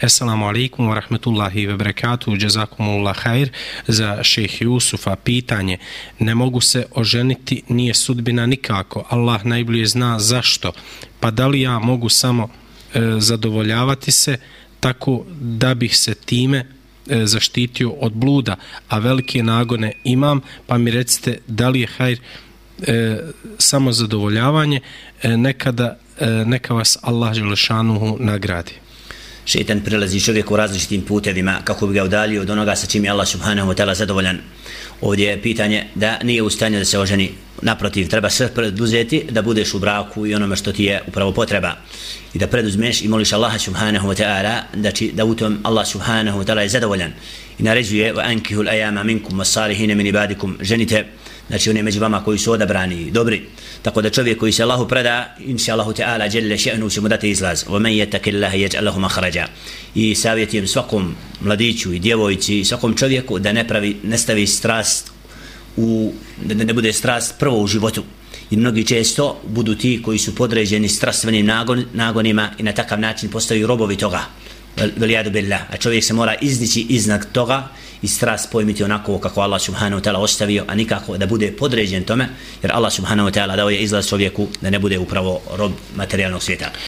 Assalamu alaikum wa rahmetullahi wa barakatuh, jazakumullah khair za šeh Jusufa pitanje. Ne mogu se oženiti, nije sudbina nikako. Allah najbolje zna zašto. Pa da li ja mogu samo e, zadovoljavati se tako da bih se time e, zaštitio od bluda, a velike nagone imam, pa mi recite da li je hajr e, samo zadovoljavanje, e, nekada e, neka vas Allah Želešanuhu nagradi. Šetan prilazi čovjeku različitim putevima kako bi ga udalio od onoga sa čim je Allah subhanahu wa ta'ala zadovoljan. Ovdje je pitanje da nije u stanju da se oženi. Naprotiv, treba sve preduzeti da budeš u braku i onome što ti je upravo potreba. I da preduzmeš i moliš Allaha subhanahu wa ta'ala da, či, da u tom Allah subhanahu wa ta'ala je zadovoljan. I naređuje wa ankihul ayama minkum wa salihine min ibadikum ženite znači oni među vama koji su odabrani i dobri tako da čovjek koji se Allahu preda inša Allahu Teala djelle še'nu će mu dati izlaz. Wa men jetake Allahe jeđ Allahu i savjetujem svakom mladiću i djevojci i svakom čovjeku da ne pravi ne stavi strast u, da ne bude strast prvo u životu. I mnogi često budu ti koji su podređeni strastvenim nagon, nagonima i na takav način postaju robovi toga. Velijadu billah. A čovjek se mora izdići iznad toga i strast pojmiti onako kako Allah subhanahu wa ta'ala ostavio, a nikako da bude podređen tome, jer Allah subhanahu wa ta'ala dao je izlaz čovjeku da ne bude upravo rob materijalnog svijeta.